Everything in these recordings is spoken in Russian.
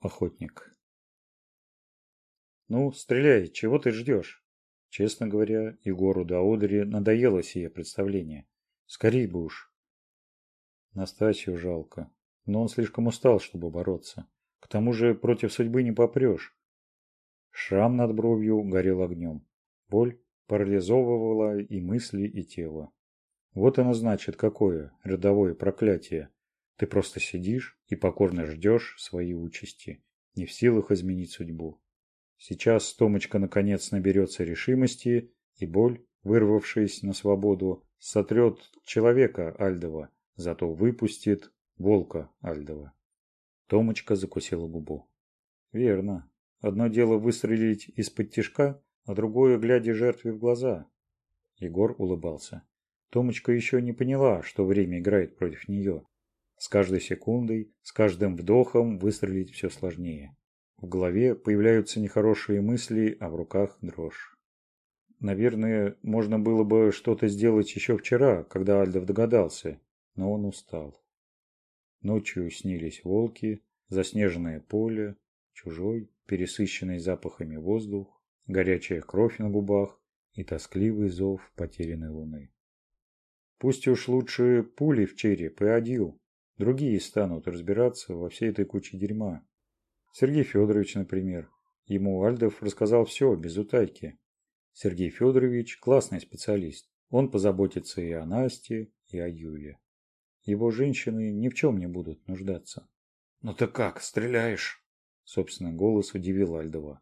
охотник. «Ну, стреляй, чего ты ждешь?» Честно говоря, Егору Даудри надоело сие представление. «Скорей бы уж!» Настасью жалко, но он слишком устал, чтобы бороться. К тому же против судьбы не попрешь. Шрам над бровью горел огнем. Боль парализовывала и мысли, и тело. Вот оно значит какое, рядовое проклятие, ты просто сидишь и покорно ждешь своей участи, не в силах изменить судьбу. Сейчас Томочка наконец наберется решимости, и боль, вырвавшись на свободу, сотрет человека Альдова, зато выпустит волка Альдова. Томочка закусила губу. Верно. Одно дело выстрелить из-под тишка, а другое, глядя жертве в глаза. Егор улыбался. Томочка еще не поняла, что время играет против нее, с каждой секундой, с каждым вдохом выстрелить все сложнее. В голове появляются нехорошие мысли, а в руках дрожь. Наверное, можно было бы что-то сделать еще вчера, когда Альдов догадался, но он устал. Ночью снились волки, заснеженное поле, чужой, пересыщенный запахами воздух, горячая кровь на губах и тоскливый зов потерянной луны. Пусть уж лучше пули в череп и одил, Другие станут разбираться во всей этой куче дерьма. Сергей Федорович, например. Ему Альдов рассказал все, без утайки. Сергей Федорович – классный специалист. Он позаботится и о Насте, и о Юле. Его женщины ни в чем не будут нуждаться. «Ну ты как, стреляешь?» Собственно, голос удивил Альдова.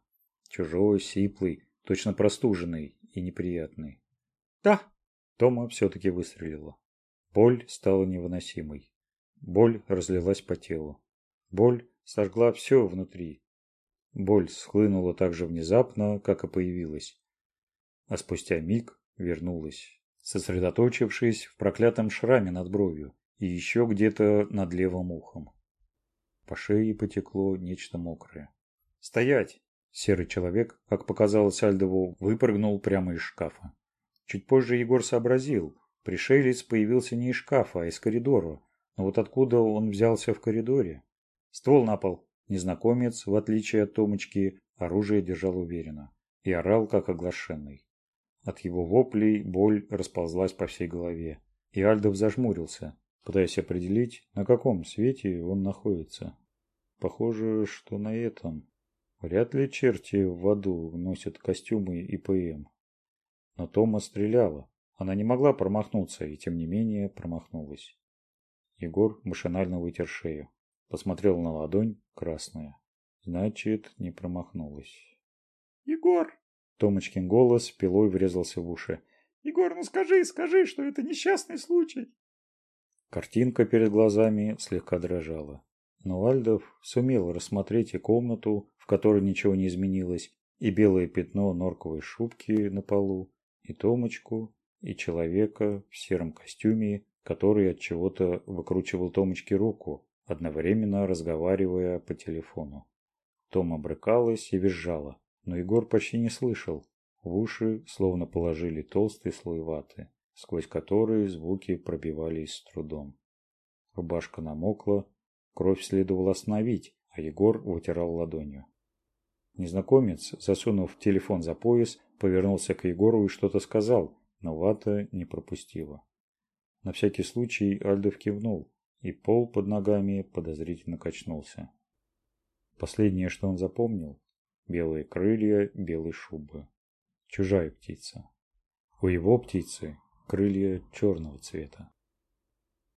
Чужой, сиплый, точно простуженный и неприятный. «Да!» Тома все-таки выстрелила. Боль стала невыносимой. Боль разлилась по телу. Боль сожгла все внутри. Боль схлынула так же внезапно, как и появилась. А спустя миг вернулась, сосредоточившись в проклятом шраме над бровью и еще где-то над левым ухом. По шее потекло нечто мокрое. «Стоять!» Серый человек, как показалось Альдову, выпрыгнул прямо из шкафа. Чуть позже Егор сообразил. Пришелец появился не из шкафа, а из коридора, но вот откуда он взялся в коридоре? Ствол на пол. Незнакомец, в отличие от Томочки, оружие держал уверенно и орал, как оглашенный. От его воплей боль расползлась по всей голове, и Альдов зажмурился, пытаясь определить, на каком свете он находится. Похоже, что на этом. Вряд ли черти в аду носят костюмы ИПМ. Эм. Но Тома стреляла. Она не могла промахнуться, и тем не менее промахнулась. Егор машинально вытер шею. Посмотрел на ладонь, красная. Значит, не промахнулась. «Егор!» Томочкин голос пилой врезался в уши. «Егор, ну скажи, скажи, что это несчастный случай!» Картинка перед глазами слегка дрожала. Но Альдов сумел рассмотреть и комнату, в которой ничего не изменилось, и белое пятно норковой шубки на полу, и Томочку, и человека в сером костюме который от чего-то выкручивал Томочке руку, одновременно разговаривая по телефону. Тома брыкалась и визжала, но Егор почти не слышал. В уши словно положили толстый слой ваты, сквозь которые звуки пробивались с трудом. Рубашка намокла, кровь следовало остановить, а Егор вытирал ладонью. Незнакомец, засунув телефон за пояс, повернулся к Егору и что-то сказал, но вата не пропустила на всякий случай Альдов кивнул, и пол под ногами подозрительно качнулся. Последнее, что он запомнил – белые крылья белой шубы. Чужая птица. У его птицы крылья черного цвета.